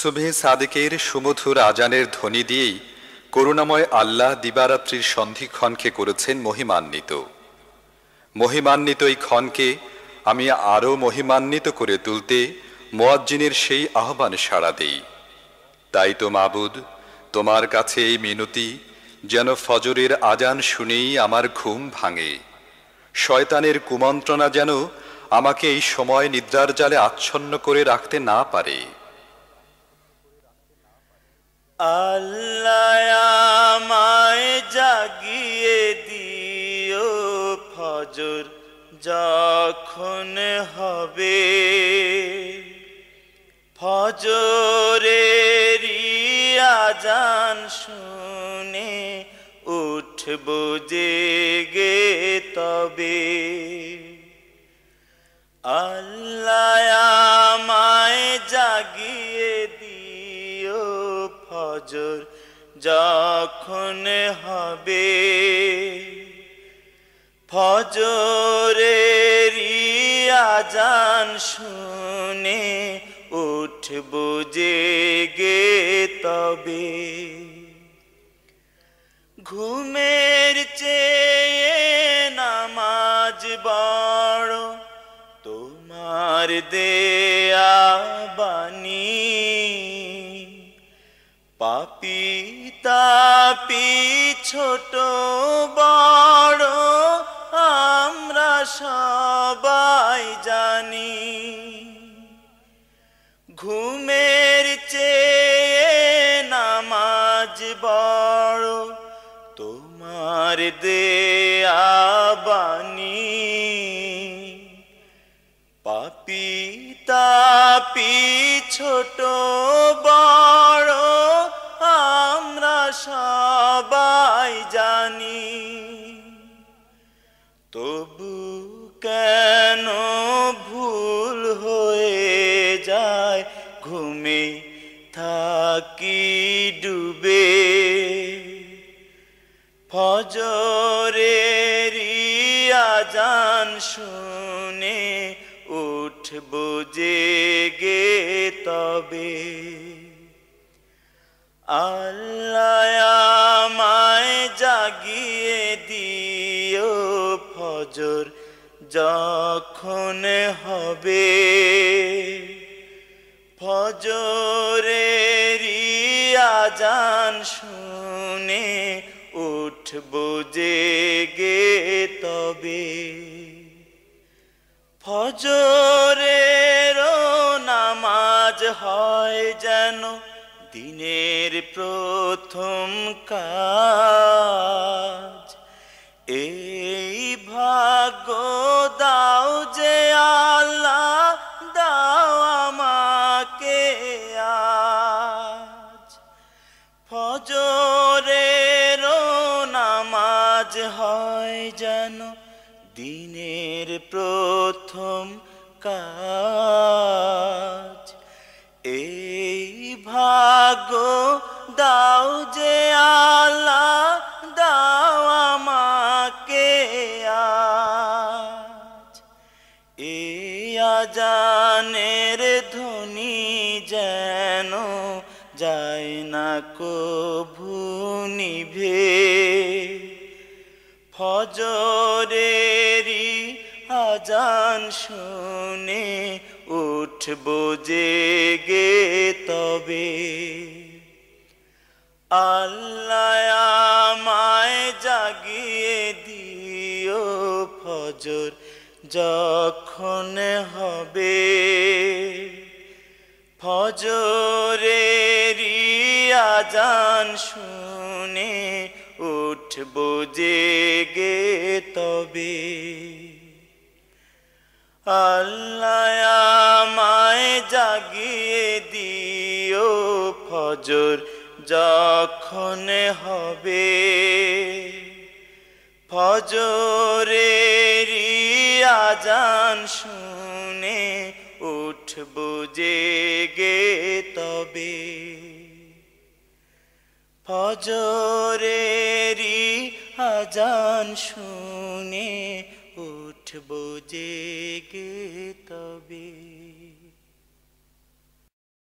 সুবহে সাদেকের সুমধুর আজানের ধ্বনি দিয়েই করুণাময় আল্লাহ দিবারাত্রির সন্ধিক্ষণকে করেছেন মহিমান্বিত। মহিমান্বিত এই ক্ষণকে আমি আরও মহিমান্বিত করে তুলতে মোয়াজ্জিনের সেই আহ্বান সাড়া দেই। তাই তো মাবুদ, তোমার কাছে এই মিনতি, যেন ফজরের আজান শুনেই আমার ঘুম ভাঙে। শয়তানের কুমন্ত্রণা যেন আমাকে এই সময় নিদ্রার জালে আচ্ছন্ন করে রাখতে না পারে। আল্লাহ জাগিয়ে দিও ফজর যখন হবে। ফজরের আজান শুনে উঠব জেগে তবে। আল্লাহ ফজর যখন হবে ফজরের আজান শুনে উঠব জেগে তবে। ঘুমের চেয়ে নামাজ বড়, তোমার দেয়া বাণী পাপি তাপি ছোট বড় আমরা সবাই জানি। ঘুমের চেয়ে নামাজ বড়, তোমার দেয়া বাণী। পাপি তাপি ছোট ফজরের আজান শুনে উঠ উঠব জেগে তবে। আল্লাহ আমায় জাগিয়ে দিও ফজর যখন হবে। ফজরের আজান শুনে উঠব জেগে তবে। ফজরের নামাজ হয় যেন দিনের প্রথম কাজ। এই ভাগ্য দাও যে আল্লাহ, দাও আমাকে আজ। ফজরের নামাজ হয় যেন দিনের প্রথম কাজ। এই ভাগ্য দাও যে আল্লাহ, দাও আমাকে আজ। এই আজানের ধ্বনি যেন যায় না, কভু নিভে। ফজরেরি আজান শুনে উঠব জেগে তবে। আল্লাহ আমায় জাগিয়ে দিও ফজর যখন হবে। ফজরেরি আজান শুনে উঠব জেগে তবে। আল্লাহ আমায় জাগিয়ে দিও ফজর যখন হবে। ফজরের আজান শুনে উঠব জেগে তবে। ফজরেরি আজান শুনে উঠব জেগে তবে।